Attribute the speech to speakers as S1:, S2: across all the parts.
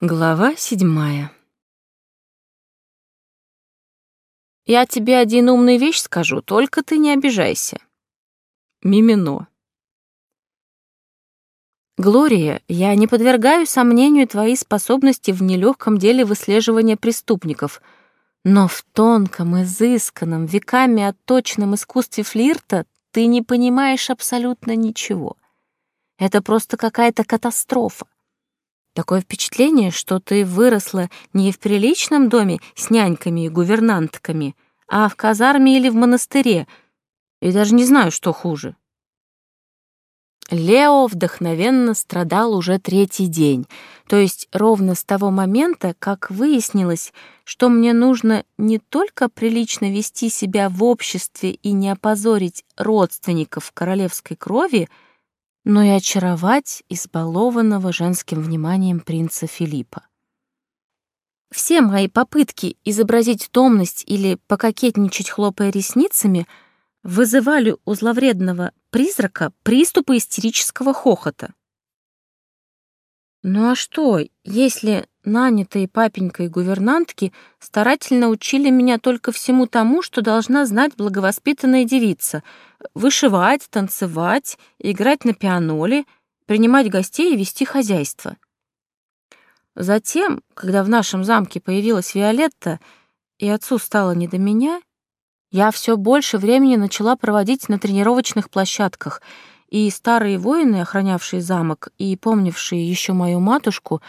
S1: Глава седьмая. «Я тебе один умный вещь скажу, только ты не обижайся». Мимино. «Глория, я не подвергаю сомнению твои способности в нелегком деле выслеживания преступников, но в тонком, изысканном, веками отточенном искусстве флирта ты не понимаешь абсолютно ничего. Это просто какая-то катастрофа. Такое впечатление, что ты выросла не в приличном доме с няньками и гувернантками, а в казарме или в монастыре, и даже не знаю, что хуже. Лео вдохновенно страдал уже третий день, то есть ровно с того момента, как выяснилось, что мне нужно не только прилично вести себя в обществе и не опозорить родственников королевской крови, но и очаровать избалованного женским вниманием принца Филиппа. Все мои попытки изобразить томность или пококетничать, хлопая ресницами, вызывали у зловредного призрака приступы истерического хохота. Ну а что, если нанятые папенькой гувернантки старательно учили меня только всему тому, что должна знать благовоспитанная девица — вышивать, танцевать, играть на пианоле, принимать гостей и вести хозяйство. Затем, когда в нашем замке появилась Виолетта, и отцу стало не до меня, я все больше времени начала проводить на тренировочных площадках — и старые воины, охранявшие замок и помнившие еще мою матушку,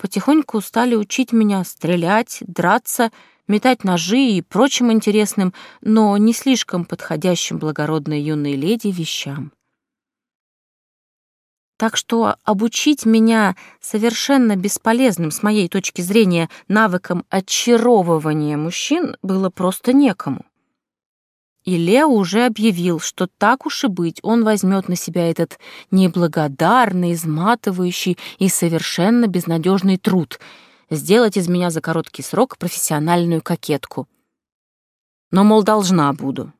S1: потихоньку стали учить меня стрелять, драться, метать ножи и прочим интересным, но не слишком подходящим благородной юной леди вещам. Так что обучить меня совершенно бесполезным с моей точки зрения навыкам очаровывания мужчин было просто некому. И Лео уже объявил, что так уж и быть, он возьмет на себя этот неблагодарный, изматывающий и совершенно безнадежный труд — сделать из меня за короткий срок профессиональную кокетку. Но, мол, должна буду.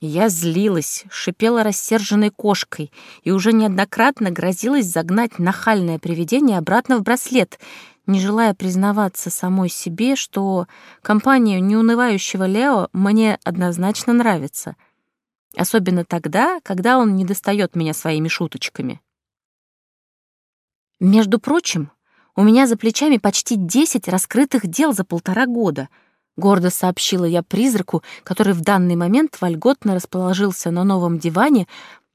S1: Я злилась, шипела рассерженной кошкой и уже неоднократно грозилась загнать нахальное привидение обратно в браслет — не желая признаваться самой себе, что компания неунывающего Лео мне однозначно нравится. Особенно тогда, когда он не достает меня своими шуточками. Между прочим, у меня за плечами почти десять раскрытых дел за полтора года, гордо сообщила я призраку, который в данный момент вольготно расположился на новом диване,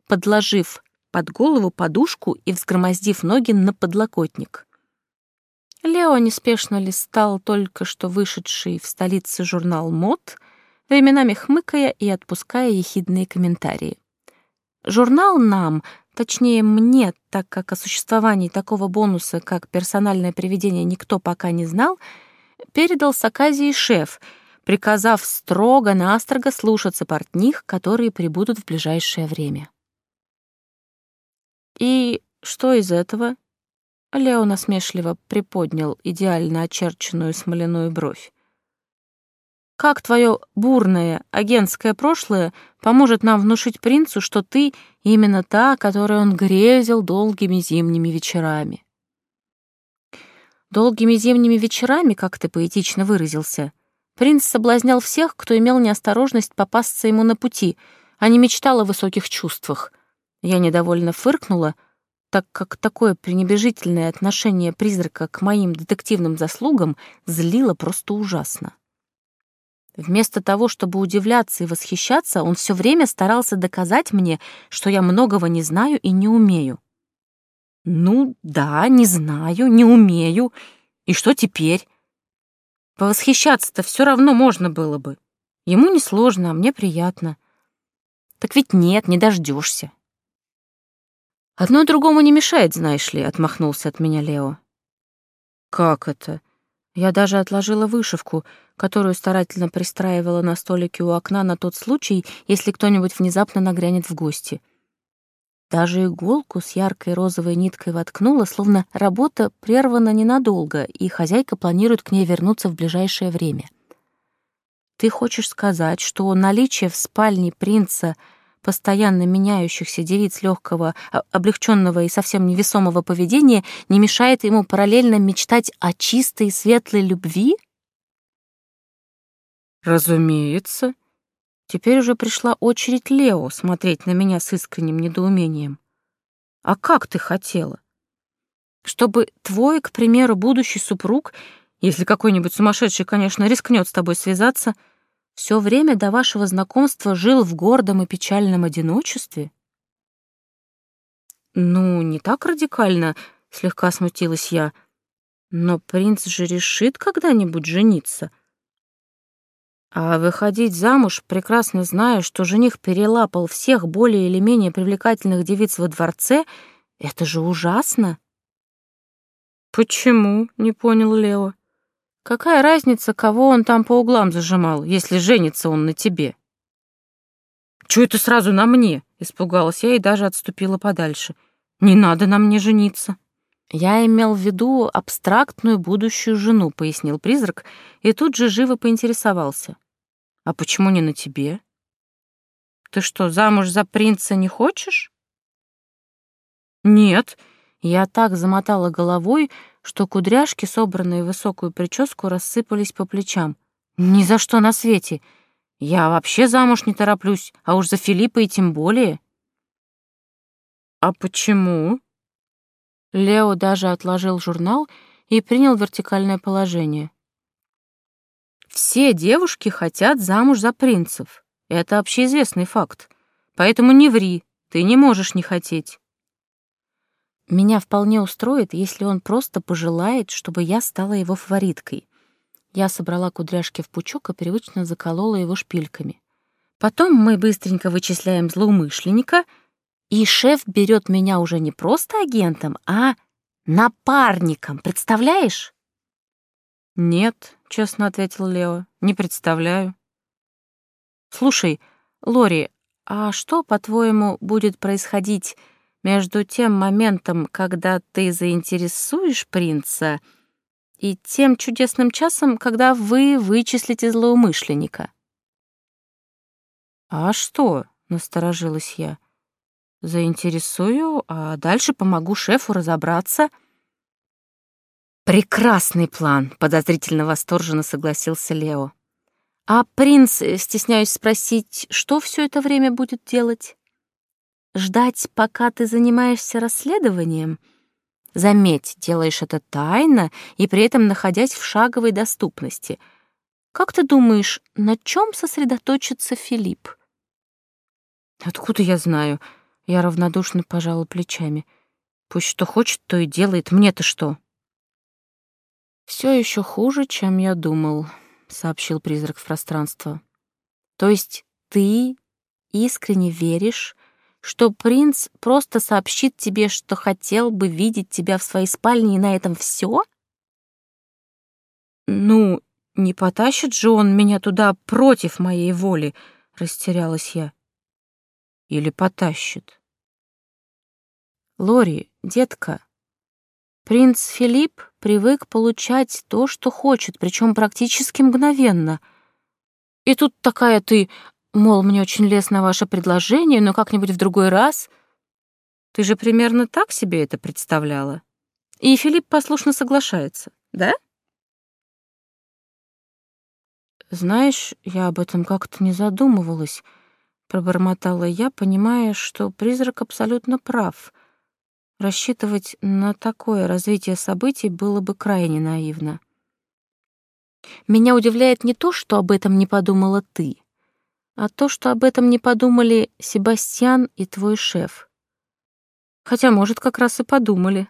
S1: подложив под голову подушку и взгромоздив ноги на подлокотник. Лео неспешно листал только что вышедший в столице журнал «Мод», временами хмыкая и отпуская ехидные комментарии. Журнал нам, точнее мне, так как о существовании такого бонуса, как персональное привидение, никто пока не знал, передал с оказией шеф, приказав строго-настрого слушаться портних, которые прибудут в ближайшее время. «И что из этого?» Лео насмешливо приподнял идеально очерченную смоляную бровь. «Как твое бурное агентское прошлое поможет нам внушить принцу, что ты именно та, которой он грезил долгими зимними вечерами?» «Долгими зимними вечерами, как ты поэтично выразился, принц соблазнял всех, кто имел неосторожность попасться ему на пути, а не мечтал о высоких чувствах». Я недовольно фыркнула — так как такое пренебрежительное отношение призрака к моим детективным заслугам злило просто ужасно. Вместо того, чтобы удивляться и восхищаться, он все время старался доказать мне, что я многого не знаю и не умею. Ну да, не знаю, не умею. И что теперь? Повосхищаться-то все равно можно было бы. Ему несложно, а мне приятно. Так ведь нет, не дождешься. «Одно другому не мешает, знаешь ли», — отмахнулся от меня Лео. «Как это?» Я даже отложила вышивку, которую старательно пристраивала на столике у окна на тот случай, если кто-нибудь внезапно нагрянет в гости. Даже иголку с яркой розовой ниткой воткнула, словно работа прервана ненадолго, и хозяйка планирует к ней вернуться в ближайшее время. «Ты хочешь сказать, что наличие в спальне принца постоянно меняющихся девиц легкого, а, облегченного и совсем невесомого поведения не мешает ему параллельно мечтать о чистой и светлой любви?
S2: Разумеется. Теперь уже пришла очередь Лео смотреть на меня с искренним недоумением. А как ты хотела? Чтобы твой, к примеру, будущий супруг, если какой-нибудь сумасшедший, конечно, рискнет с тобой связаться, все время до вашего знакомства жил в гордом и печальном одиночестве? Ну, не так радикально, слегка смутилась я. Но принц же решит когда-нибудь жениться. А выходить замуж, прекрасно зная, что жених перелапал всех более или менее привлекательных девиц во дворце, это же ужасно. Почему? не понял Лео. Какая разница, кого он там по углам зажимал, если женится он на тебе? Чего это сразу на мне? Испугалась я и даже отступила подальше. Не надо на мне жениться.
S1: Я имел в виду абстрактную будущую жену, пояснил призрак, и тут же живо поинтересовался. А почему не на тебе? Ты что, замуж за принца не хочешь?
S2: Нет.
S1: Я так замотала головой, что кудряшки, собранные в высокую прическу, рассыпались по плечам. Ни за что на свете. Я вообще замуж не тороплюсь, а уж за Филиппа и тем более.
S2: А почему?
S1: Лео даже отложил журнал и принял вертикальное положение. Все девушки хотят замуж за принцев. Это общеизвестный факт. Поэтому не ври, ты не можешь не хотеть. Меня вполне устроит, если он просто пожелает, чтобы я стала его фавориткой. Я собрала кудряшки в пучок и привычно заколола его шпильками. Потом мы быстренько вычисляем злоумышленника — и шеф берет меня уже не просто агентом, а напарником, представляешь?
S2: Нет, честно ответил Лео, не представляю. Слушай, Лори, а что, по-твоему, будет происходить между тем моментом, когда ты заинтересуешь принца, и тем чудесным часом, когда вы вычислите злоумышленника? А что? насторожилась я. Заинтересую, а дальше помогу шефу разобраться.
S1: Прекрасный план, подозрительно восторженно согласился Лео. А принц, э, стесняюсь спросить, что все это время будет делать? Ждать, пока ты занимаешься расследованием? Заметь, делаешь это тайно и при этом находясь в шаговой доступности. Как ты думаешь, на чем сосредоточится Филипп?
S2: Откуда я знаю? Я равнодушно пожала плечами. Пусть что хочет, то и делает. Мне-то что? Все еще хуже, чем я думал, сообщил призрак в пространство.
S1: То есть ты искренне веришь, что принц просто сообщит тебе, что хотел бы видеть тебя в своей спальне, и на этом все?
S2: Ну, не потащит же он меня туда против моей воли, растерялась я. Или потащит?
S1: Лори, детка, принц Филипп привык получать то, что хочет, причем практически мгновенно. И тут такая ты, мол, мне очень лестно ваше предложение, но как-нибудь в другой раз.
S2: Ты же примерно так себе это представляла. И Филипп послушно соглашается, да?
S1: Знаешь, я об этом как-то не задумывалась, пробормотала я, понимая, что призрак абсолютно прав. Рассчитывать на такое развитие событий было бы крайне наивно. Меня удивляет не то, что об этом не подумала ты, а то, что об этом не подумали Себастьян и твой шеф. Хотя, может, как раз и подумали.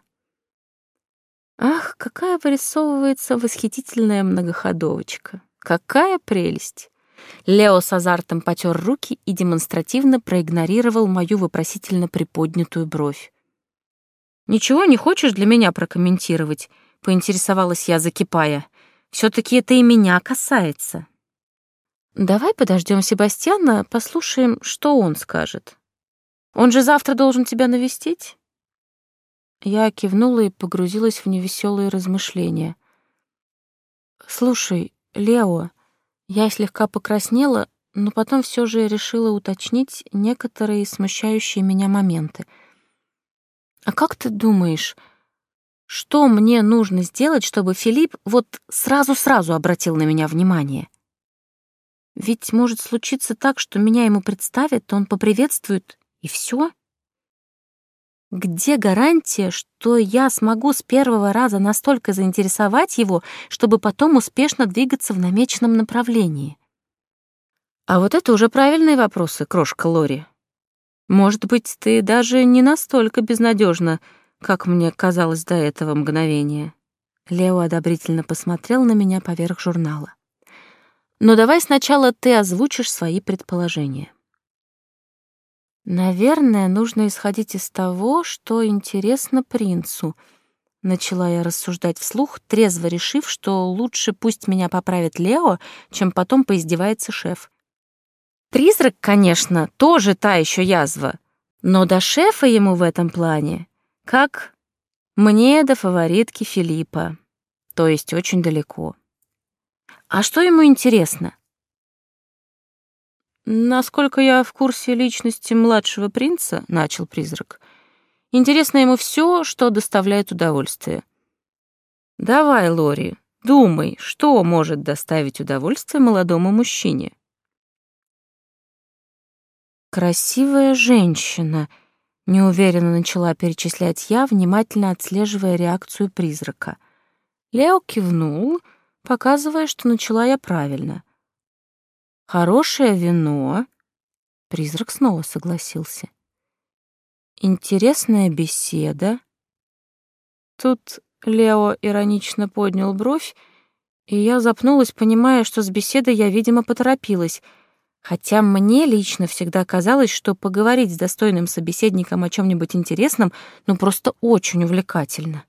S1: Ах, какая вырисовывается восхитительная многоходовочка. Какая прелесть! Лео с азартом потер руки и демонстративно проигнорировал мою вопросительно приподнятую бровь.
S2: «Ничего не хочешь для меня прокомментировать?» — поинтересовалась я, закипая. все таки это и меня касается».
S1: «Давай подождем Себастьяна, послушаем, что он скажет. Он же завтра должен тебя навестить?» Я кивнула и погрузилась в невеселые размышления. «Слушай, Лео, я слегка покраснела, но потом все же решила уточнить некоторые смущающие меня моменты. «А как ты думаешь, что мне нужно сделать, чтобы Филипп вот сразу-сразу обратил на меня внимание?» Ведь может случиться так, что меня ему представят, он поприветствует, и все. Где гарантия, что я смогу с первого раза настолько заинтересовать его, чтобы потом успешно двигаться в намеченном направлении? А вот это уже правильные вопросы, крошка Лори. Может быть, ты даже не настолько безнадежна, как мне казалось до этого мгновения. Лео одобрительно посмотрел на меня поверх журнала. Но давай сначала ты озвучишь свои предположения. Наверное, нужно исходить из того, что интересно принцу. Начала я рассуждать вслух, трезво решив, что лучше пусть меня поправит Лео, чем потом поиздевается шеф. Призрак, конечно, тоже та еще язва, но до шефа ему в этом плане, как мне до фаворитки Филиппа, то есть очень далеко. А что ему интересно? Насколько я в курсе личности младшего принца, начал призрак. Интересно ему все, что доставляет удовольствие. Давай, Лори, думай, что может доставить удовольствие молодому мужчине. Красивая женщина, неуверенно начала перечислять я, внимательно отслеживая реакцию призрака. Лео кивнул, показывая, что начала я правильно. Хорошее вино. Призрак снова согласился. Интересная беседа. Тут Лео иронично поднял бровь, и я запнулась, понимая, что с беседой я, видимо, поторопилась, хотя мне лично всегда казалось, что поговорить с достойным собеседником о чем нибудь интересном ну просто очень увлекательно.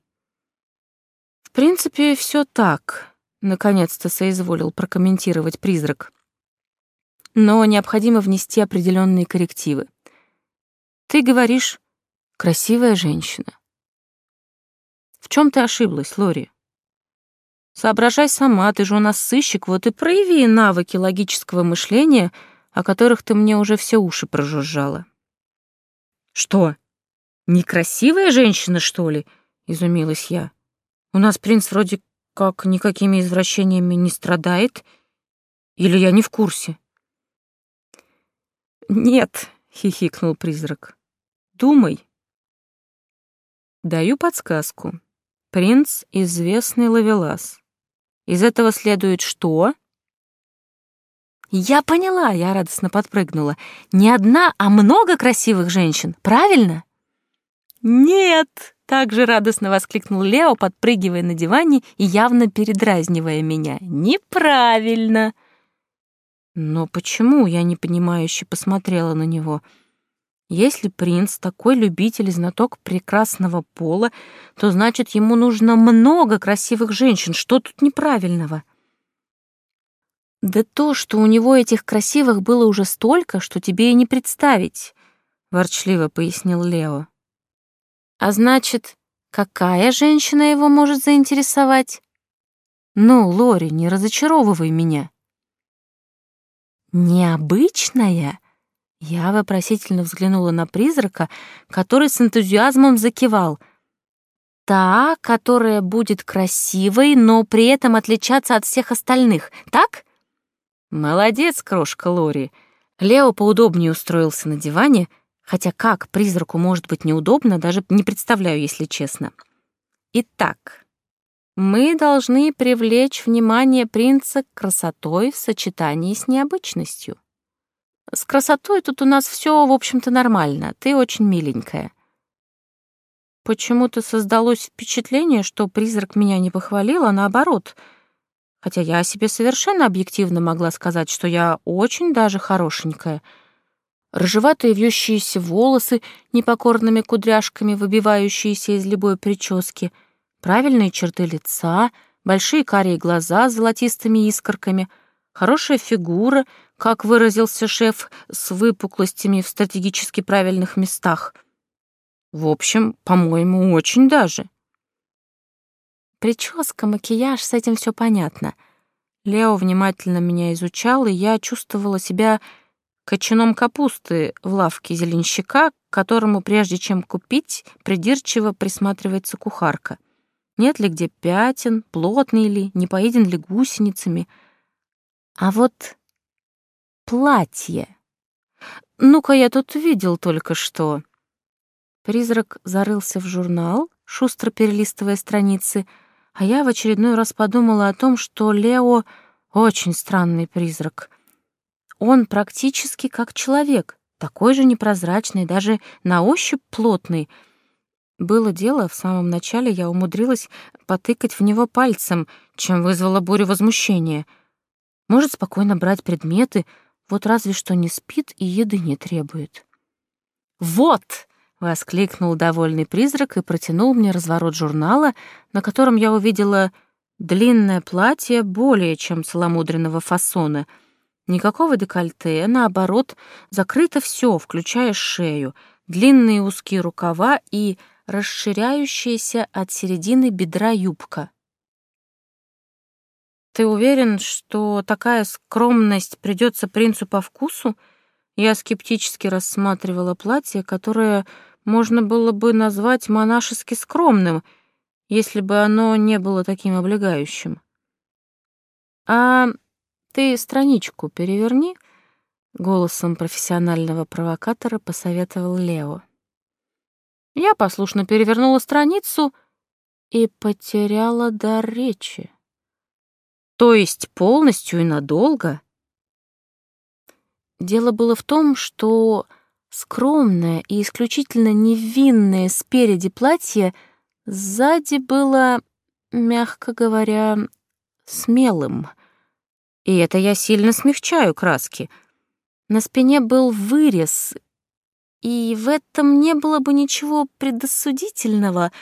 S1: В принципе, все так. Наконец-то соизволил прокомментировать призрак. Но необходимо внести определенные коррективы. Ты говоришь «красивая женщина». В чем ты ошиблась, Лори? Соображай сама, ты же у нас сыщик, вот и прояви навыки логического мышления, о которых ты мне уже все уши прожужжала. Что, некрасивая женщина, что ли? Изумилась я. У нас принц вроде как никакими извращениями не страдает? Или я не в курсе? Нет, хихикнул призрак. Думай. Даю подсказку. Принц — известный ловелас. Из этого следует что? Я поняла, я радостно подпрыгнула. Не одна, а много красивых женщин, правильно? Нет, также радостно воскликнул Лео, подпрыгивая на диване и явно передразнивая меня. «Неправильно!» Но почему я непонимающе посмотрела на него? Если принц такой любитель и знаток прекрасного пола, то значит, ему нужно много красивых женщин. Что тут неправильного? Да то, что у него этих красивых было уже столько, что тебе и не представить, ворчливо пояснил Лео. А значит, какая женщина его может заинтересовать? Ну, Лори, не разочаровывай меня. Необычная? Я вопросительно взглянула на призрака, который с энтузиазмом закивал. Та, которая будет красивой, но при этом отличаться от всех остальных, так? Молодец, крошка Лори. Лео поудобнее устроился на диване, Хотя как призраку может быть неудобно, даже не представляю, если честно. Итак, мы должны привлечь внимание принца красотой в сочетании с необычностью. С красотой тут у нас все, в общем-то, нормально. Ты очень миленькая. Почему-то создалось впечатление, что призрак меня не похвалил, а наоборот. Хотя я о себе совершенно объективно могла сказать, что я очень даже хорошенькая — рыжеватые вьющиеся волосы непокорными кудряшками, выбивающиеся из любой прически, правильные черты лица, большие карие глаза с золотистыми искорками, хорошая фигура, как выразился шеф, с выпуклостями в стратегически правильных местах. В общем, по-моему, очень даже. Прическа, макияж, с этим все понятно.
S2: Лео внимательно меня изучал, и я чувствовала себя кочаном капусты в лавке зеленщика, которому, прежде чем купить, придирчиво присматривается кухарка. Нет ли где пятен, плотный ли, не поеден ли гусеницами. А вот платье. Ну-ка, я тут видел только что. Призрак зарылся в журнал, шустро перелистывая страницы, а я в очередной раз подумала о том, что Лео — очень странный призрак. Он практически как человек, такой же непрозрачный, даже на ощупь плотный. Было дело, в самом начале я умудрилась потыкать в него пальцем, чем вызвала бурю возмущения. Может спокойно брать предметы, вот разве что не спит и еды не требует. «Вот!» — воскликнул довольный призрак и протянул мне разворот журнала, на котором я увидела длинное платье более чем целомудренного фасона. Никакого декольте, наоборот, закрыто все, включая шею, длинные узкие рукава и расширяющаяся от середины бедра юбка. «Ты уверен, что такая скромность придется принцу по вкусу?» Я скептически рассматривала платье, которое можно было бы назвать монашески скромным, если бы оно не было таким облегающим. «А ты страничку переверни», — голосом профессионального провокатора посоветовал Лео. Я послушно перевернула страницу и потеряла дар речи. То есть полностью и надолго? Дело было в том, что Скромное и исключительно невинное спереди платье сзади было, мягко говоря, смелым. И это я сильно смягчаю краски. На спине был вырез, и в этом не было бы ничего предосудительного,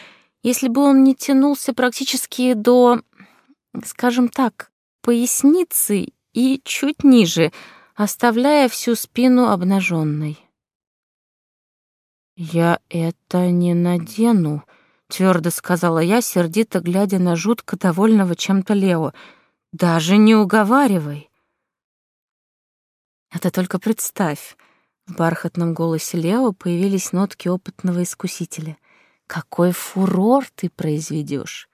S2: если бы он не тянулся практически до, скажем так, поясницы и чуть ниже, оставляя всю спину обнаженной. «Я это не надену», — твердо сказала я, сердито глядя на жутко довольного чем-то Лео. «Даже не уговаривай». «А ты только представь», — в бархатном голосе Лео появились нотки опытного искусителя. «Какой фурор ты произведешь!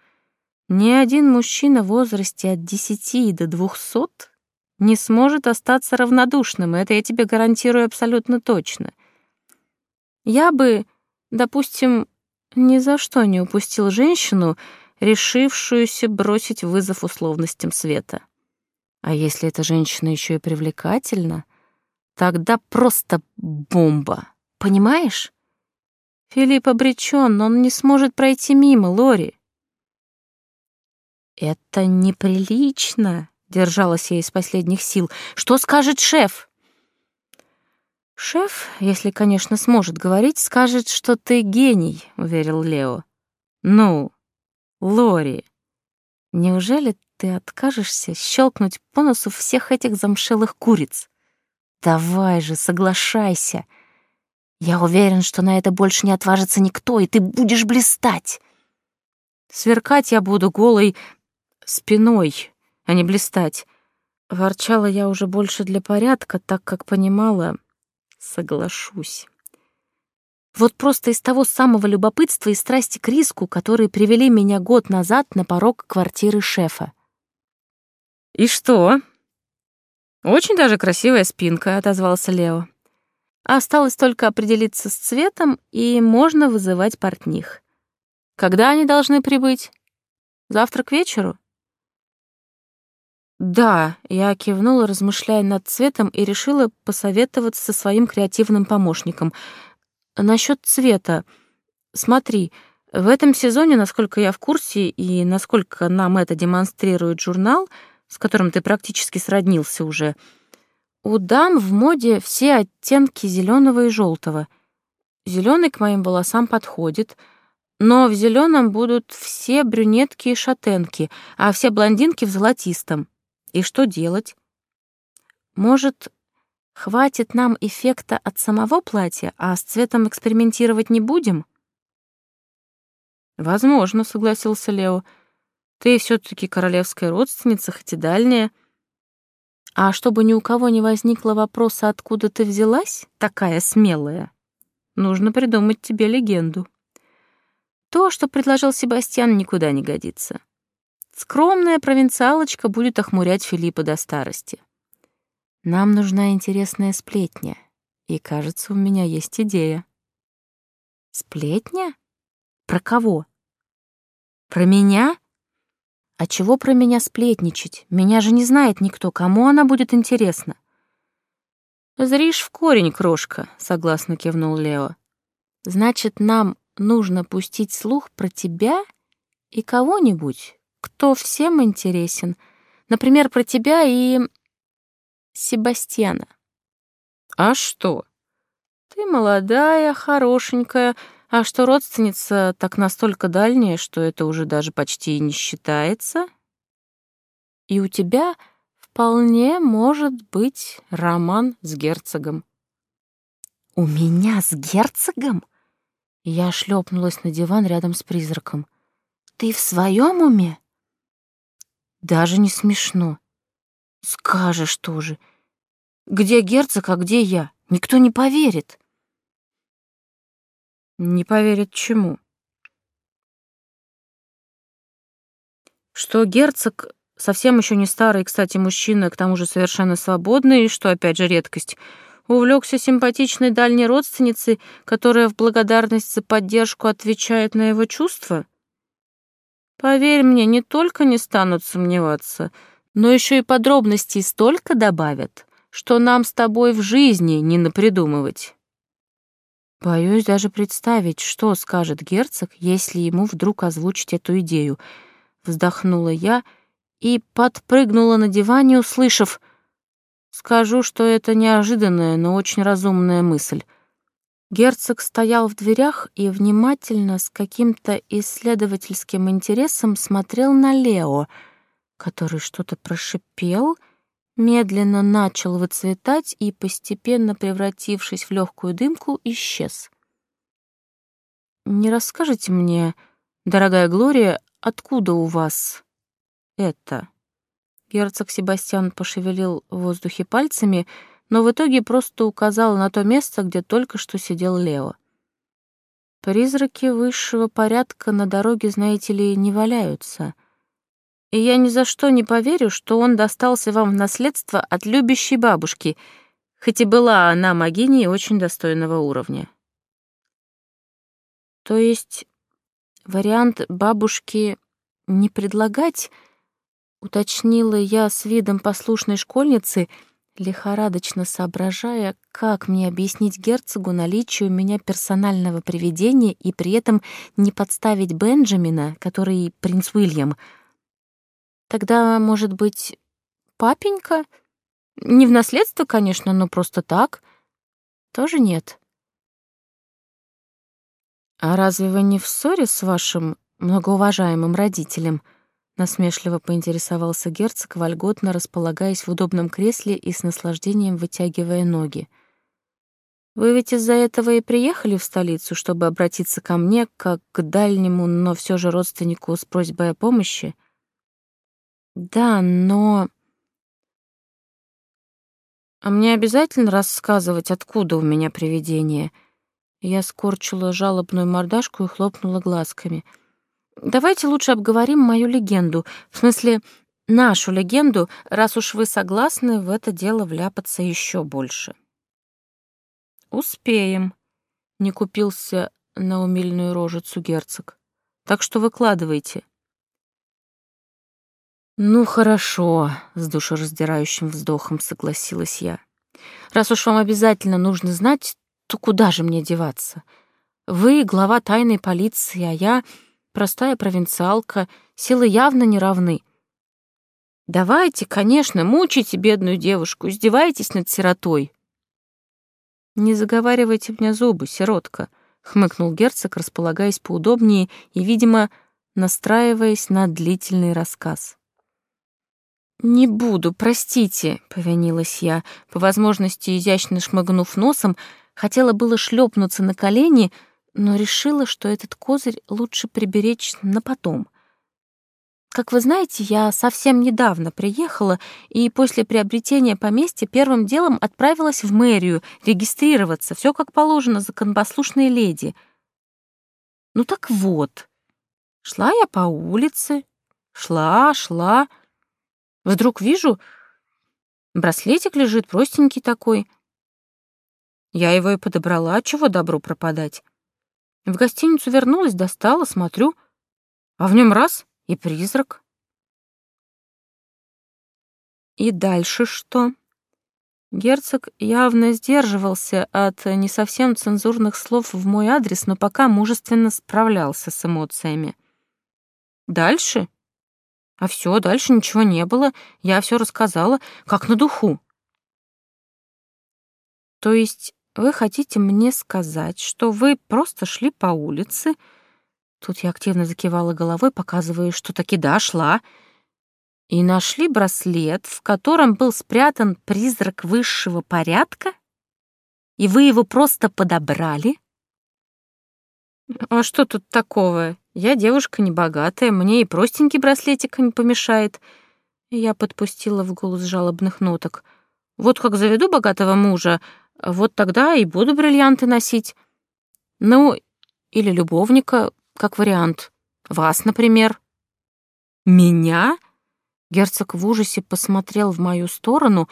S2: Ни один мужчина в возрасте от десяти до двухсот не сможет остаться равнодушным, это я тебе гарантирую абсолютно точно». Я бы, допустим, ни за что не упустил женщину, решившуюся бросить вызов условностям света. А если эта женщина еще и привлекательна, тогда просто бомба. Понимаешь? Филипп обречен, он не сможет пройти мимо, Лори. Это неприлично, держалась я из последних сил. Что скажет шеф? «Шеф, если, конечно, сможет говорить, скажет, что ты гений», — уверил Лео. «Ну, Лори, неужели ты откажешься щелкнуть по носу всех этих замшелых куриц? Давай же, соглашайся. Я уверен, что на это больше не отважится никто, и ты будешь блистать. Сверкать я буду голой спиной, а не блистать». Ворчала я уже больше для порядка, так как понимала, Соглашусь. Вот просто из того самого любопытства и страсти к риску, которые привели меня год назад на порог квартиры шефа. «И что?» «Очень даже красивая спинка», — отозвался Лео. «Осталось только определиться с цветом, и можно вызывать портних. Когда они должны прибыть? Завтра к вечеру?» «Да», — я кивнула, размышляя над цветом, и решила посоветоваться со своим креативным помощником. Насчет цвета. Смотри, в этом сезоне, насколько я в курсе и насколько нам это демонстрирует журнал, с которым ты практически сроднился уже, у дам в моде все оттенки зеленого и желтого. Зеленый к моим волосам подходит, но в зеленом будут все брюнетки и шатенки, а все блондинки в золотистом. И что делать? Может, хватит нам эффекта от самого платья, а с цветом экспериментировать не будем? Возможно, согласился Лео. Ты все таки королевская родственница, хоть и дальняя. А чтобы ни у кого не возникло вопроса, откуда ты взялась, такая смелая, нужно придумать тебе легенду. То, что предложил Себастьян, никуда не годится. Скромная провинциалочка будет охмурять Филиппа до старости. Нам нужна интересная сплетня, и, кажется, у меня есть идея. Сплетня? Про кого? Про меня? А чего про меня сплетничать? Меня же не знает никто, кому она будет интересна. «Зришь в корень, крошка», — согласно кивнул Лео. «Значит, нам нужно пустить слух про тебя и кого-нибудь, кто всем интересен. Например, про тебя и... Себастьяна. А что? Ты молодая, хорошенькая, а что родственница так настолько дальняя, что это уже даже почти не считается? И у тебя вполне может быть роман с герцогом. У меня с герцогом? Я шлепнулась на диван рядом с призраком. «Ты в своем уме?» «Даже не смешно. Скажешь тоже. Где герцог, а где я? Никто не поверит». «Не поверит чему?» Что герцог совсем еще не старый, кстати, мужчина, к тому же совершенно свободный, что, опять же, редкость — увлекся симпатичной дальней родственницей, которая в благодарность за поддержку отвечает на его чувства? Поверь мне, не только не станут сомневаться, но еще и подробностей столько добавят, что нам с тобой в жизни не напридумывать. Боюсь даже представить, что скажет герцог, если ему вдруг озвучить эту идею. Вздохнула я и подпрыгнула на диване, услышав — Скажу, что это неожиданная, но очень разумная мысль. Герцог стоял в дверях и внимательно, с каким-то исследовательским интересом смотрел на Лео, который что-то прошипел, медленно начал выцветать и, постепенно превратившись в легкую дымку, исчез. «Не расскажете мне, дорогая Глория, откуда у вас это?» Герцог Себастьян пошевелил в воздухе пальцами, но в итоге просто указал на то место, где только что сидел Лео. Призраки высшего порядка на дороге, знаете ли, не валяются. И я ни за что не поверю, что он достался вам в наследство от любящей бабушки, хоть и была она могиней очень достойного уровня. То есть вариант бабушки не предлагать — уточнила я с видом послушной школьницы, лихорадочно соображая, как мне объяснить герцогу наличие у меня персонального привидения и при этом не подставить Бенджамина, который принц Уильям. Тогда, может быть, папенька? Не в наследство, конечно, но просто так. Тоже нет. А разве вы не в ссоре с вашим многоуважаемым родителем? — Насмешливо поинтересовался герцог, вольготно располагаясь в удобном кресле и с наслаждением вытягивая ноги. «Вы ведь из-за этого и приехали в столицу, чтобы обратиться ко мне, как к дальнему, но все же родственнику с просьбой о помощи?» «Да, но...» «А мне обязательно рассказывать, откуда у меня привидение?» Я скорчила жалобную мордашку и хлопнула глазками — Давайте лучше обговорим мою легенду, в смысле, нашу легенду, раз уж вы согласны в это дело вляпаться еще больше. Успеем, не купился на умильную рожицу герцог. Так что выкладывайте. Ну хорошо, с душераздирающим вздохом согласилась я. Раз уж вам обязательно нужно знать, то куда же мне деваться? Вы глава тайной полиции, а я простая провинциалка, силы явно не равны. Давайте, конечно, мучайте бедную девушку, издевайтесь над сиротой. Не заговаривайте мне зубы, сиротка, хмыкнул герцог, располагаясь поудобнее и, видимо, настраиваясь на длительный рассказ. «Не буду, простите», — повинилась я, по возможности изящно шмыгнув носом, хотела было шлепнуться на колени, но решила, что этот козырь лучше приберечь на потом.
S1: как вы знаете, я совсем недавно приехала и после приобретения поместья первым делом отправилась в мэрию регистрироваться, все как положено законопослушной леди. Ну так вот, шла я по улице, шла, шла. Вдруг вижу, браслетик лежит простенький такой. Я его и подобрала, чего добру пропадать. В гостиницу вернулась, достала, смотрю, а в нем раз — и призрак. И дальше что? Герцог явно сдерживался от не совсем цензурных слов в мой адрес, но пока мужественно справлялся с эмоциями. Дальше? А все, дальше ничего не было. Я все рассказала, как на духу. То есть вы хотите мне сказать, что вы просто шли по улице, Тут я активно закивала головой, показывая, что таки да, шла. И нашли браслет, в котором был спрятан призрак высшего порядка? И вы его просто подобрали? А что тут такого? Я девушка небогатая, мне и простенький браслетик не помешает. Я подпустила в голос жалобных ноток. Вот как заведу богатого мужа, вот тогда и буду бриллианты носить. Ну, или любовника, как вариант. Вас, например. Меня? Герцог в ужасе посмотрел в мою сторону,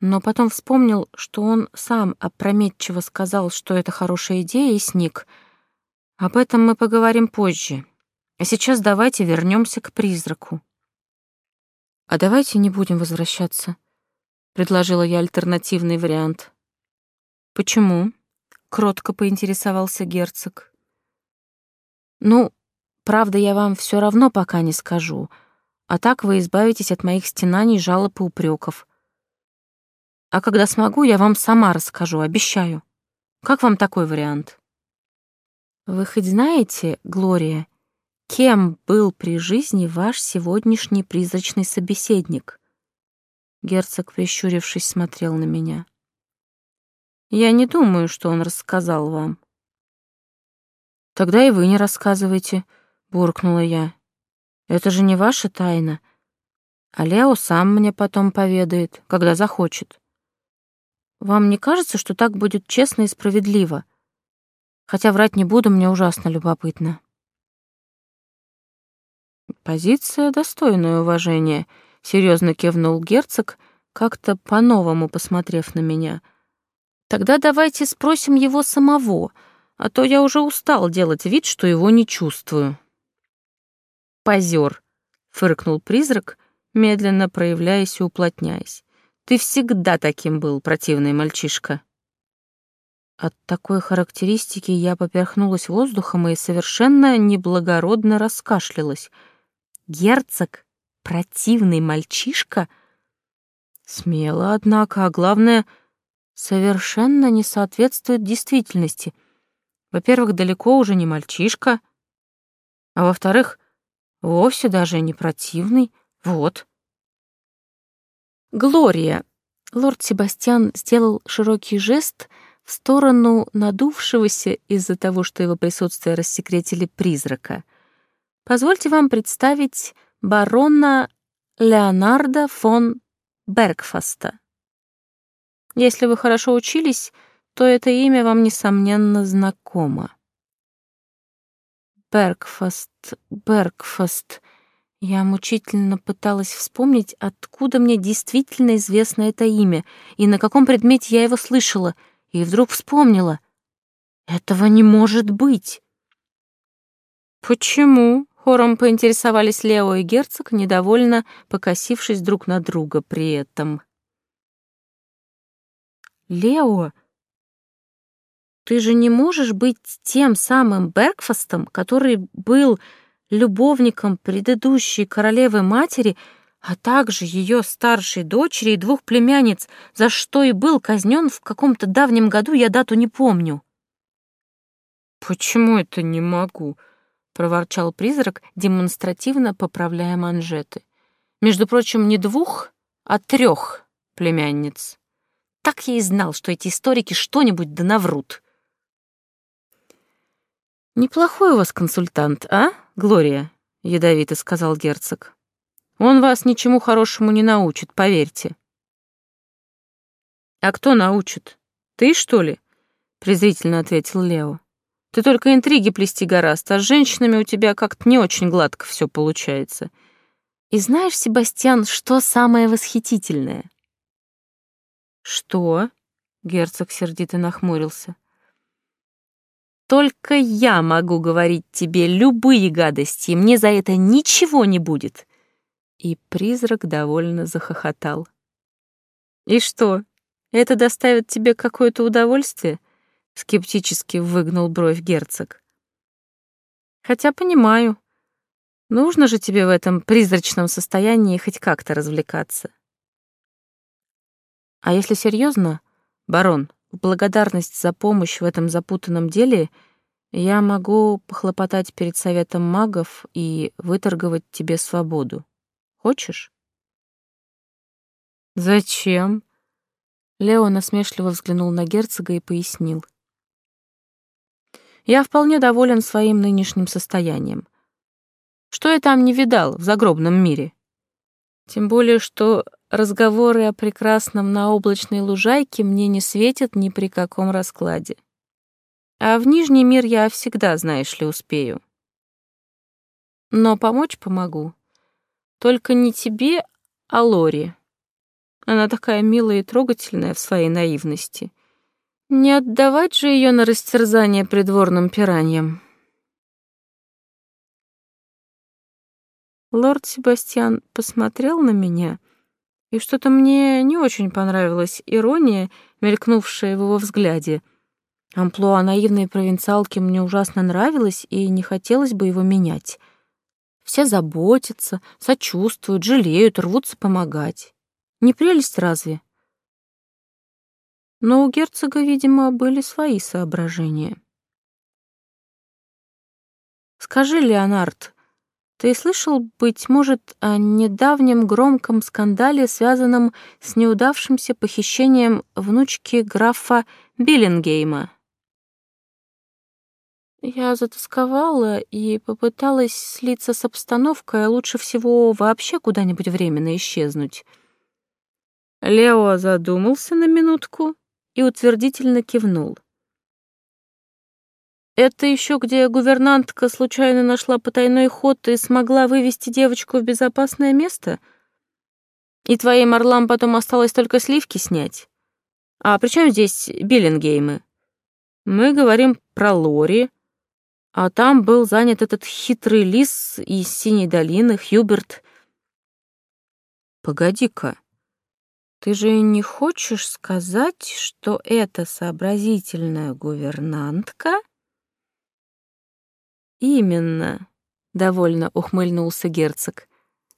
S1: но потом вспомнил, что он сам опрометчиво сказал, что это хорошая идея, и сник. Об этом мы поговорим позже. А сейчас давайте вернемся к призраку. А давайте не будем возвращаться, предложила я альтернативный вариант. Почему? кротко поинтересовался герцог. Ну, правда, я вам все равно пока не скажу, а так вы избавитесь от моих стенаний, жалоб и упреков. А когда смогу, я вам сама расскажу, обещаю. Как вам такой вариант? Вы хоть знаете, Глория, кем был при жизни ваш сегодняшний призрачный собеседник? Герцог, прищурившись, смотрел на меня. Я не думаю, что он рассказал вам. Тогда и вы не рассказывайте, буркнула я. Это же не ваша тайна. А Лео сам мне потом поведает, когда захочет. Вам не кажется, что так будет честно и справедливо? Хотя врать не буду, мне ужасно любопытно. Позиция достойная уважения, серьезно кивнул герцог, как-то по-новому посмотрев на меня. Тогда давайте спросим его самого — а то я уже устал делать вид, что его не чувствую. Позер, фыркнул призрак, медленно проявляясь и уплотняясь. Ты всегда таким был, противный мальчишка. От такой характеристики я поперхнулась воздухом и совершенно неблагородно раскашлялась. Герцог? Противный мальчишка? Смело, однако, а главное, совершенно не соответствует действительности. Во-первых, далеко уже не мальчишка, а во-вторых, вовсе даже не противный. Вот. Глория. Лорд Себастьян сделал широкий жест в сторону надувшегося из-за того, что его присутствие рассекретили призрака. Позвольте вам представить барона Леонарда фон Бергфаста. Если вы хорошо учились, то это имя вам, несомненно, знакомо. Бергфаст, Бергфаст. Я мучительно пыталась вспомнить, откуда мне действительно известно это имя и на каком предмете я его слышала, и вдруг вспомнила. Этого не может быть. Почему? Хором поинтересовались Лео и герцог, недовольно покосившись друг на друга при этом. Лео ты же не можешь быть тем самым Беркфастом, который был любовником предыдущей королевы-матери, а также ее старшей дочери и двух племянниц, за что и был казнен в каком-то давнем году, я дату не помню. «Почему это не могу?» — проворчал призрак, демонстративно поправляя манжеты. «Между прочим, не двух, а трех племянниц. Так я и знал, что эти историки что-нибудь да наврут». «Неплохой у вас консультант, а, Глория?» — ядовито сказал герцог.
S2: Он вас ничему хорошему не научит, поверьте. А кто научит? Ты, что ли? презрительно ответил Лео. Ты только интриги плести гораст, а с женщинами у тебя как-то не очень гладко все получается. И знаешь, Себастьян, что самое восхитительное? Что? Герцог сердито нахмурился. Только я могу говорить тебе любые гадости, и мне за это ничего не будет. И призрак довольно захохотал. И что, это доставит тебе какое-то удовольствие? Скептически выгнул бровь герцог. Хотя понимаю, нужно же тебе в этом призрачном состоянии хоть как-то развлекаться. А если серьезно, барон, в благодарность за помощь в этом запутанном деле я могу похлопотать перед советом магов и выторговать тебе свободу. Хочешь? Зачем? Лео насмешливо взглянул на герцога и пояснил. Я вполне доволен своим нынешним состоянием. Что я там не видал в загробном мире? Тем более, что разговоры о прекрасном на облачной лужайке мне не светят ни при каком раскладе. А в Нижний мир я всегда, знаешь ли, успею. Но помочь помогу. Только не тебе, а Лори. Она такая милая и трогательная в своей наивности. Не отдавать же ее на растерзание придворным пираньям. Лорд Себастьян посмотрел на меня, и что-то мне не очень понравилась ирония, мелькнувшая в его взгляде. Амплуа наивной провинциалки мне ужасно нравилось, и не хотелось бы его менять. Все заботятся, сочувствуют, жалеют, рвутся помогать. Не прелесть разве? Но у герцога, видимо, были свои соображения. «Скажи, Леонард, ты слышал, быть может, о недавнем громком скандале, связанном с неудавшимся похищением внучки графа Биллингейма? Я затасковала и попыталась слиться с обстановкой, а лучше всего вообще куда-нибудь временно исчезнуть. Лео задумался на минутку и утвердительно кивнул. Это еще где гувернантка случайно нашла потайной ход и смогла вывести девочку в безопасное место? И твоим орлам потом осталось только сливки снять? А при чем здесь Биллингеймы? Мы говорим про Лори, а там был занят этот хитрый лис из Синей долины, Хьюберт. Погоди-ка, ты же не хочешь сказать, что эта сообразительная гувернантка «Именно», — довольно ухмыльнулся герцог.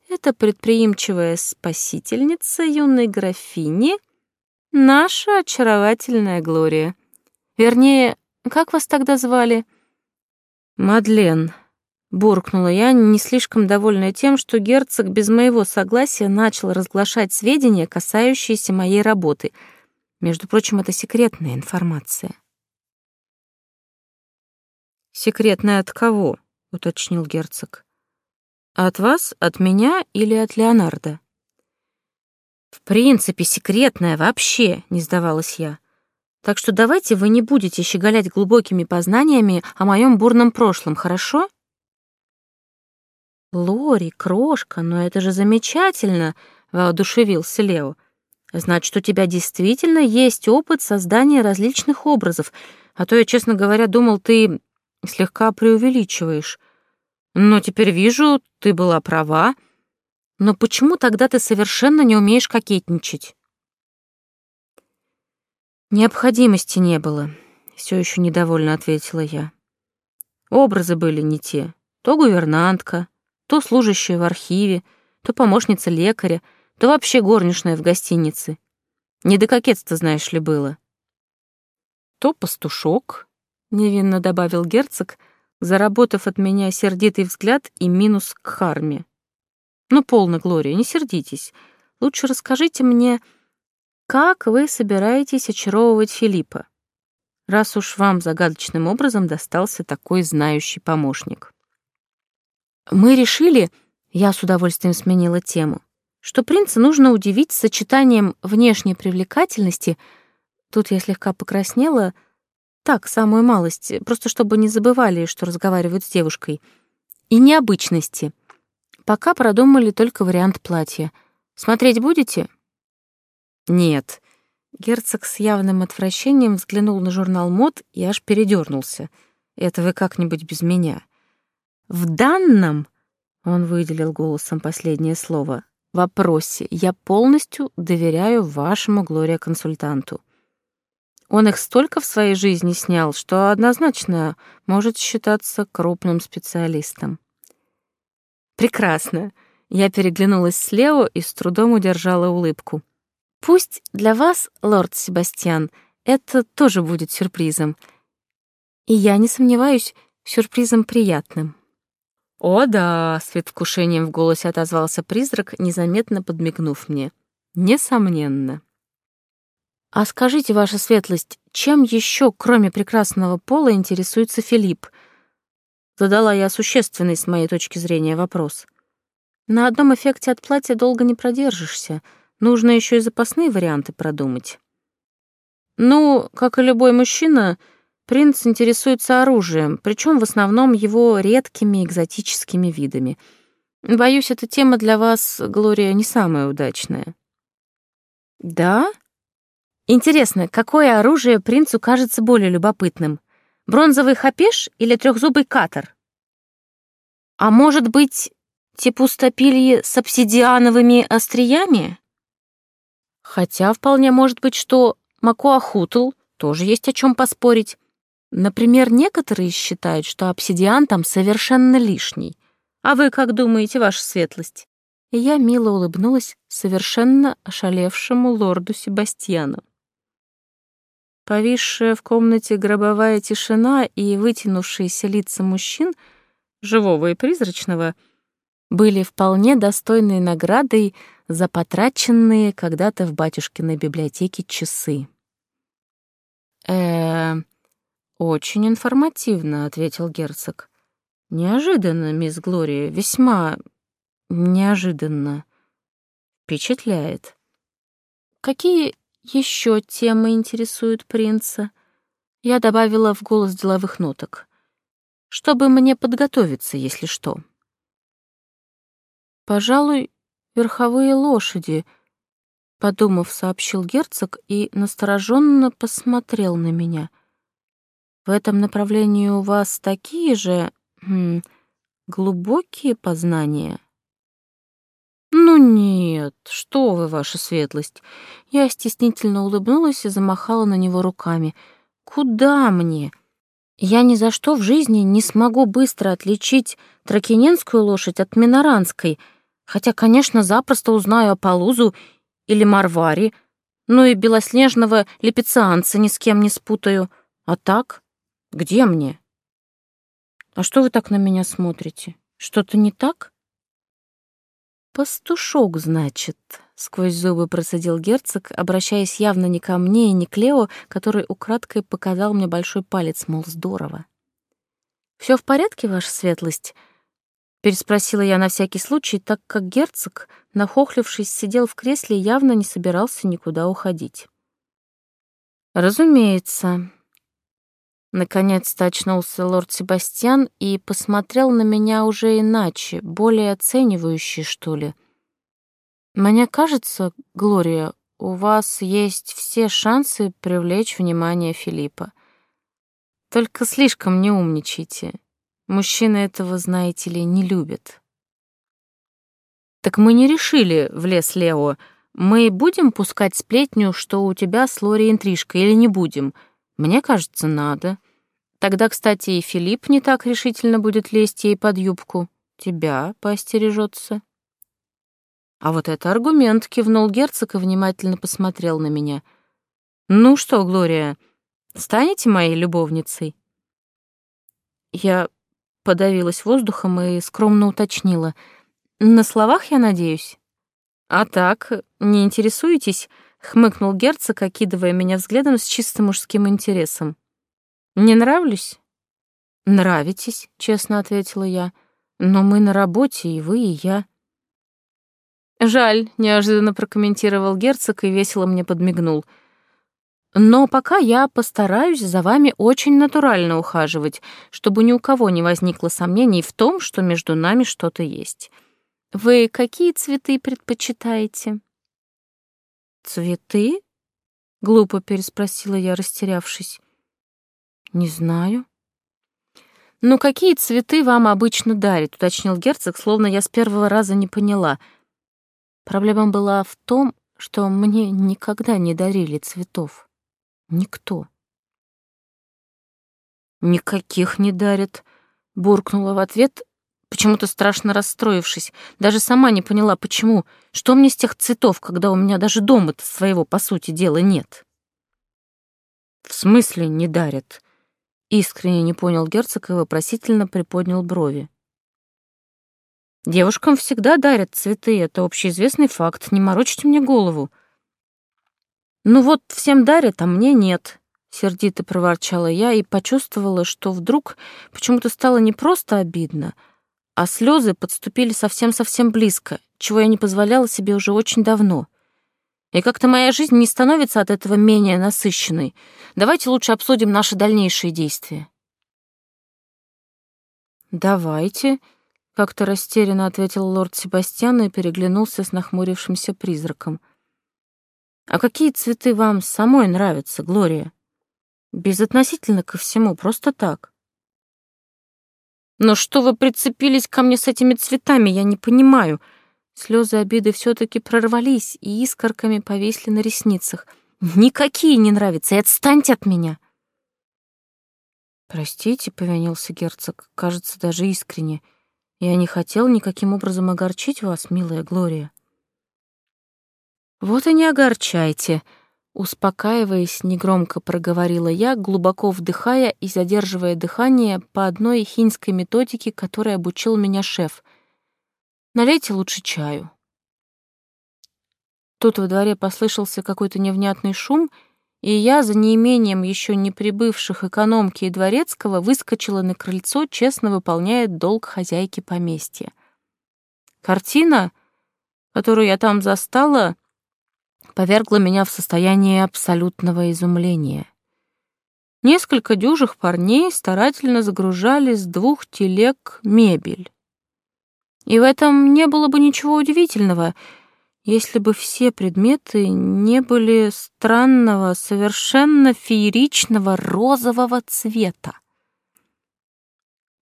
S2: «Это предприимчивая спасительница юной графини, наша очаровательная Глория. Вернее, как вас тогда звали?» «Мадлен», — буркнула я, не слишком довольная тем, что герцог без моего согласия начал разглашать сведения, касающиеся моей работы. Между прочим, это секретная информация. «Секретная от кого?» — уточнил герцог. «От вас, от меня или от Леонардо?» «В принципе, секретная вообще», — не сдавалась я. «Так что давайте вы не будете щеголять глубокими познаниями о моем бурном прошлом, хорошо?» «Лори, крошка, но это же замечательно!» — воодушевился Лео. «Значит, у тебя действительно есть опыт создания различных образов, а то я, честно говоря, думал, ты слегка преувеличиваешь. Но теперь вижу, ты была права. Но почему тогда ты совершенно не умеешь кокетничать? Необходимости не было, все еще недовольно ответила я. Образы были не те. То гувернантка, то служащая в архиве, то помощница лекаря, то вообще горничная в гостинице. Не до кокетства, знаешь ли, было. То пастушок, невинно добавил герцог, заработав от меня сердитый взгляд и минус к Харме. Ну, полно, Глория, не сердитесь. Лучше расскажите мне, как вы собираетесь очаровывать Филиппа, раз уж вам загадочным образом достался такой знающий помощник. Мы решили,
S1: Я с удовольствием сменила тему. Что принца нужно удивить сочетанием внешней привлекательности, тут я слегка покраснела, так, самую малость, просто чтобы не забывали, что разговаривают с девушкой, и необычности. Пока продумали только вариант платья. Смотреть будете? Нет. Герцог с явным отвращением взглянул на журнал мод и аж передернулся. Это вы как-нибудь без меня. В данном, он выделил голосом последнее слово, вопросе я полностью доверяю вашему Глория-консультанту. Он их столько в своей жизни снял, что однозначно может считаться крупным специалистом. Прекрасно. Я переглянулась с Лео и с трудом удержала улыбку. Пусть для вас, лорд Себастьян, это тоже будет сюрпризом. И я не сомневаюсь, сюрпризом приятным. «О да!» — с предвкушением в голосе отозвался призрак, незаметно подмигнув мне. «Несомненно». «А скажите, ваша светлость, чем еще, кроме прекрасного пола, интересуется Филипп?» Задала я существенный, с моей точки зрения, вопрос. «На одном эффекте от платья долго не продержишься», Нужно еще и запасные варианты продумать. Ну, как и любой мужчина, принц интересуется оружием, причем в основном его редкими экзотическими видами. Боюсь, эта тема для вас, Глория, не самая удачная. Да? Интересно, какое оружие принцу кажется более любопытным? Бронзовый хапеш или трехзубый катер? А может быть, типустопильи с обсидиановыми остриями? Хотя вполне может быть, что Макуахутл тоже есть о чем поспорить. Например, некоторые считают, что обсидиан там совершенно лишний. А вы как думаете, ваша светлость? И я мило улыбнулась совершенно ошалевшему лорду Себастьяну. Повисшая в комнате гробовая тишина и вытянувшиеся лица мужчин, живого и призрачного, были вполне достойной наградой за потраченные когда-то в батюшкиной библиотеке часы. э очень информативно», — ответил герцог. «Неожиданно, мисс Глория, весьма неожиданно. Впечатляет. Какие еще темы интересуют принца?» Я добавила в голос деловых ноток. «Чтобы мне подготовиться, если что». «Пожалуй, верховые лошади», — подумав, сообщил герцог и настороженно посмотрел на меня. «В этом направлении у вас такие же хм, глубокие познания?» «Ну нет, что вы, ваша светлость!» Я стеснительно улыбнулась и замахала на него руками. «Куда мне? Я ни за что в жизни не смогу быстро отличить тракиненскую лошадь от миноранской», Хотя, конечно, запросто узнаю о Полузу или Марваре, но и белоснежного лепецианца ни с кем не спутаю. А так, где мне? А что вы так на меня смотрите? Что-то не так? Пастушок, значит, сквозь зубы процедил герцог, обращаясь явно не ко мне и не к Лео, который украдкой показал мне большой палец, мол, здорово. Все в порядке, ваша светлость? Переспросила я на всякий случай, так как герцог, нахохлившись, сидел в кресле и явно не собирался никуда уходить. «Разумеется». Наконец-то очнулся лорд Себастьян и посмотрел на меня уже иначе, более оценивающе, что ли. «Мне кажется, Глория, у вас есть все шансы привлечь внимание Филиппа. Только слишком не умничайте. Мужчины этого, знаете ли, не любят. Так мы не решили, влез Лео. Мы будем пускать сплетню, что у тебя с Лори интрижка, или не будем? Мне кажется, надо. Тогда, кстати, и Филипп не так решительно будет лезть ей под юбку. Тебя поостережется. А вот это аргумент, кивнул герцог и внимательно посмотрел на меня. Ну что, Глория, станете моей любовницей? Я подавилась воздухом и скромно уточнила. «На словах, я надеюсь?» «А так, не интересуетесь?» — хмыкнул герцог, окидывая меня взглядом с чисто мужским интересом. «Не нравлюсь?» «Нравитесь», — честно ответила я.
S2: Но мы на работе, и вы, и я.
S1: Жаль, неожиданно прокомментировал герцог и весело мне подмигнул. Но пока я постараюсь за вами очень натурально ухаживать, чтобы ни у кого не возникло сомнений в том, что между нами что-то есть. Вы какие цветы предпочитаете?
S2: Цветы? Глупо переспросила я, растерявшись. Не знаю.
S1: «Ну, какие цветы вам обычно дарят?» — уточнил герцог, словно я с первого раза не поняла. Проблема была в том, что мне никогда не дарили цветов. Никто.
S2: «Никаких не дарят», — буркнула в ответ, почему-то страшно расстроившись. Даже сама не поняла, почему. Что мне с тех цветов, когда у меня даже дома-то своего, по сути дела, нет? «В смысле не дарят?» Искренне не понял герцог и вопросительно приподнял брови. «Девушкам всегда дарят цветы, это общеизвестный факт, не морочьте мне голову». «Ну вот, всем дарят, а мне нет», — сердито проворчала я и почувствовала, что вдруг почему-то стало не просто обидно, а слезы подступили совсем-совсем близко, чего я не позволяла себе уже очень давно. И как-то моя жизнь не становится от этого менее насыщенной. Давайте лучше обсудим наши дальнейшие действия. «Давайте», — как-то растерянно ответил лорд Себастьян и переглянулся с нахмурившимся призраком. «А какие цветы вам самой нравятся, Глория? Безотносительно ко всему, просто так». «Но что вы прицепились ко мне с этими цветами, я не понимаю», Слезы обиды все-таки прорвались и искорками повисли на ресницах. «Никакие не нравятся, и отстаньте от меня!» «Простите», — повинился герцог, кажется, даже искренне. «Я не хотел никаким образом огорчить вас, милая Глория». «Вот и не огорчайте», — успокаиваясь, негромко проговорила я, глубоко вдыхая и задерживая дыхание по одной хинской методике, которой обучил меня шеф — Налейте лучше чаю. Тут во дворе послышался какой-то невнятный шум, и я, за неимением еще не прибывших экономки и дворецкого, выскочила на крыльцо, честно выполняя долг хозяйки поместья. Картина, которую я там застала, повергла меня в состояние абсолютного изумления. Несколько дюжих парней старательно загружали с двух телег мебель. И в этом не было бы ничего удивительного, если бы все предметы не были странного, совершенно фееричного розового цвета.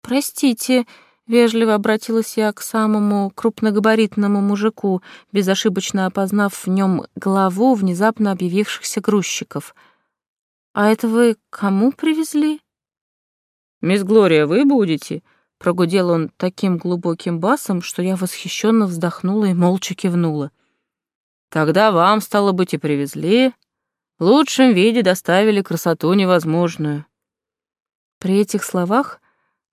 S2: «Простите», — вежливо обратилась я к самому крупногабаритному мужику, безошибочно опознав в нем главу внезапно объявившихся грузчиков. «А это вы кому привезли?»
S1: «Мисс Глория, вы будете?» Прогудел он таким глубоким басом, что я восхищенно вздохнула и молча кивнула. «Тогда вам, стало быть, и привезли. В лучшем виде доставили красоту невозможную».
S2: При этих словах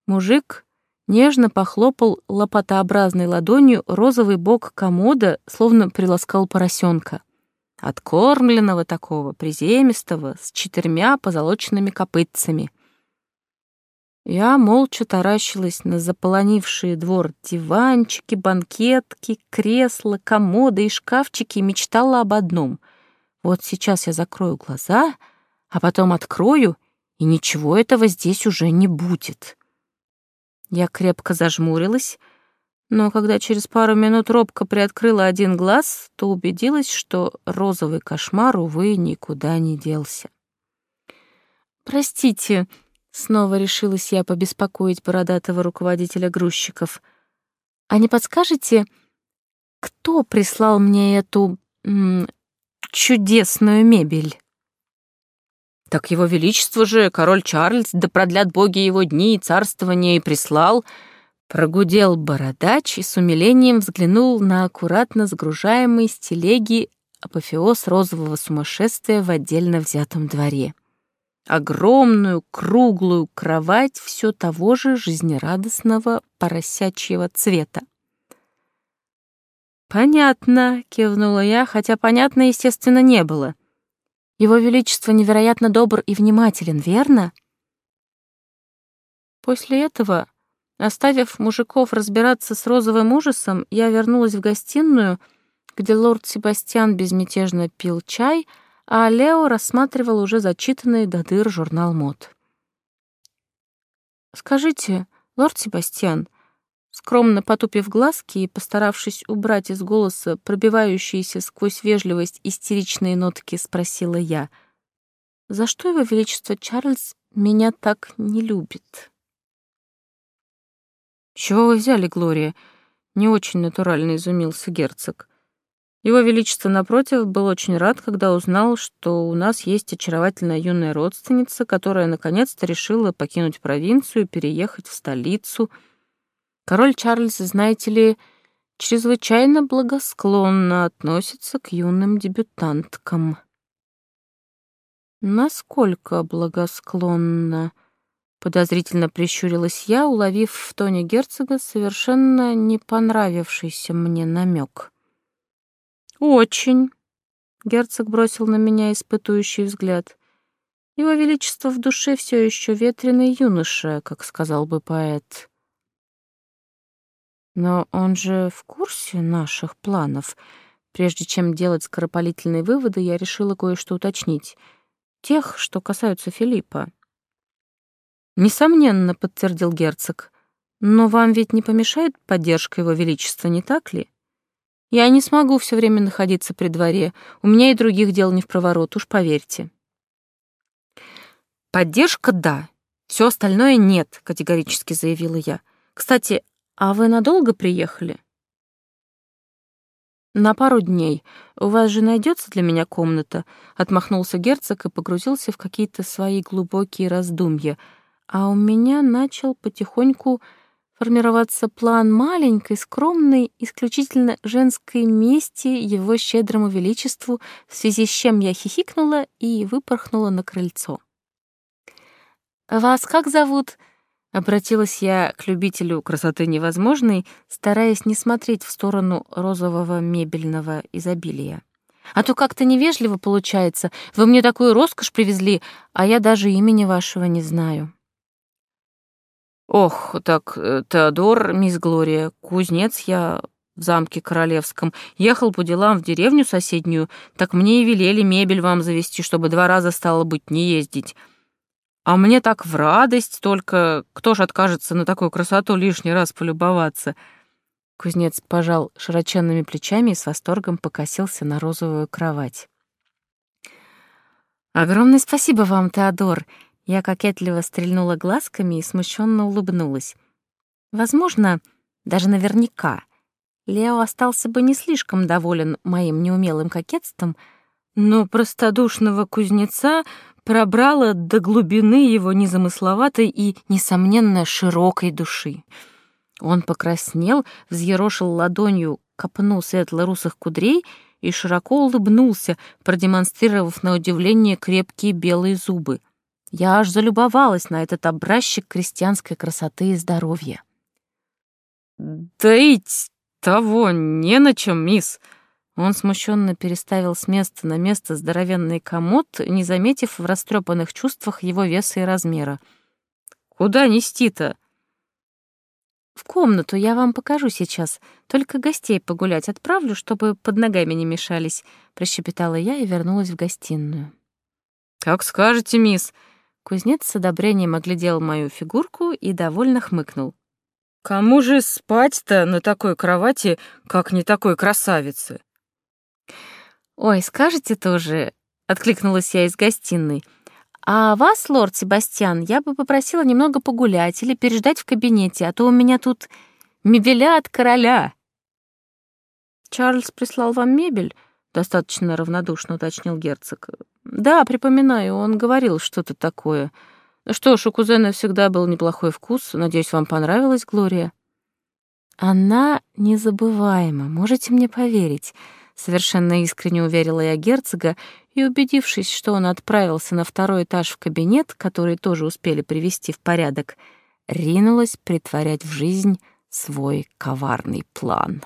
S2: мужик нежно похлопал лопатообразной ладонью розовый бок комода, словно приласкал поросенка. Откормленного такого, приземистого, с четырьмя позолоченными копытцами — я молча таращилась на заполонившие двор диванчики, банкетки, кресла, комоды и шкафчики и мечтала об одном. Вот сейчас я закрою глаза, а потом открою, и ничего этого здесь уже не будет. Я крепко зажмурилась, но когда через пару минут робко приоткрыла один глаз, то убедилась, что розовый кошмар, увы, никуда не делся. «Простите», Снова решилась я побеспокоить бородатого руководителя грузчиков. «А не подскажете, кто прислал мне эту... М, чудесную мебель?»
S1: «Так его величество же, король Чарльз, да продлят боги его дни и царствования, и прислал...» Прогудел бородач и с умилением взглянул на аккуратно сгружаемый с телеги апофеоз розового сумасшествия в отдельно взятом дворе огромную круглую кровать все того же жизнерадостного поросячьего цвета. «Понятно», — кивнула я, хотя понятно, естественно, не было. «Его Величество невероятно добр и внимателен, верно?» После этого Оставив мужиков разбираться с розовым ужасом, я вернулась в гостиную, где лорд Себастьян безмятежно пил чай, а Лео рассматривал уже зачитанный до дыр журнал мод. «Скажите, лорд Себастьян», скромно потупив глазки и постаравшись убрать из голоса пробивающиеся сквозь вежливость истеричные нотки, спросила я, «За что его величество Чарльз меня так не любит?»
S2: чего вы взяли, Глория?» — не очень натурально изумился герцог. Его Величество, напротив, был очень рад, когда узнал, что у нас есть очаровательная юная родственница, которая наконец-то решила покинуть провинцию и переехать в столицу. Король Чарльз, знаете ли, чрезвычайно благосклонно относится к юным дебютанткам. Насколько благосклонно? Подозрительно прищурилась я, уловив в тоне герцога совершенно не понравившийся мне намек. «Очень», — герцог бросил на меня испытующий взгляд. «Его Величество в душе все еще ветреный юноша, как сказал бы поэт». «Но он же в курсе наших планов», Прежде чем делать скоропалительные выводы, я решила кое-что уточнить. Тех, что касаются Филиппа. «Несомненно», — подтвердил герцог. «Но вам ведь не помешает поддержка его величества, не так ли? Я не смогу все время находиться при дворе. У меня и других дел не в проворот, уж поверьте». «Поддержка — да, все остальное — нет», — категорически заявила я. «Кстати, а вы надолго приехали?» «На пару дней. У вас же найдется для меня комната?» — отмахнулся герцог и погрузился в какие-то свои глубокие раздумья — а у меня начал потихоньку формироваться план маленькой, скромной, исключительно женской мести его щедрому величеству, в связи с чем я хихикнула и выпорхнула на крыльцо. «Вас как зовут?» — обратилась я к любителю красоты невозможной, стараясь не смотреть в сторону розового мебельного изобилия. «А то как-то невежливо получается. Вы мне такую роскошь привезли, а я даже имени вашего не знаю». «Ох, так, э, Теодор, мисс Глория, кузнец я в замке королевском. Ехал по делам в деревню соседнюю, так мне и велели мебель вам завести, чтобы два раза, стало быть, не ездить. А мне так в радость, только кто ж откажется на такую красоту лишний раз полюбоваться?» Кузнец пожал широченными плечами и с восторгом покосился на розовую кровать. «Огромное спасибо вам, Теодор!» Я кокетливо стрельнула глазками и смущенно улыбнулась. Возможно, даже наверняка, Лео остался бы не слишком доволен моим неумелым кокетством, но простодушного кузнеца пробрало до глубины его незамысловатой и, несомненно, широкой души. Он покраснел, взъерошил ладонью копну светло-русых кудрей и широко улыбнулся, продемонстрировав на удивление крепкие белые зубы. Я аж залюбовалась на этот образчик крестьянской красоты и здоровья. «Доить того не на чем, мисс!» Он смущенно переставил с места на место здоровенный комод, не заметив в растрепанных чувствах его веса и размера. «Куда нести-то?» «В комнату я вам покажу сейчас. Только гостей погулять отправлю, чтобы под ногами не мешались», — прощепетала я и вернулась в гостиную. «Как скажете, мисс», Кузнец с одобрением оглядел мою фигурку и довольно хмыкнул. «Кому же спать-то на такой кровати, как не такой красавице?» «Ой, скажете тоже», — откликнулась я из гостиной. «А вас, лорд Себастьян, я бы попросила немного погулять или переждать в кабинете, а то у меня тут мебеля от короля». «Чарльз прислал вам мебель?» — достаточно равнодушно уточнил герцог. Да, припоминаю, он говорил что-то такое. Что ж, у кузена всегда был неплохой вкус. Надеюсь, вам понравилась Глория. Она незабываема, можете мне поверить. Совершенно искренне уверила я герцога, и, убедившись, что он отправился на второй этаж в кабинет, который тоже успели привести в порядок, ринулась притворять в жизнь свой коварный план.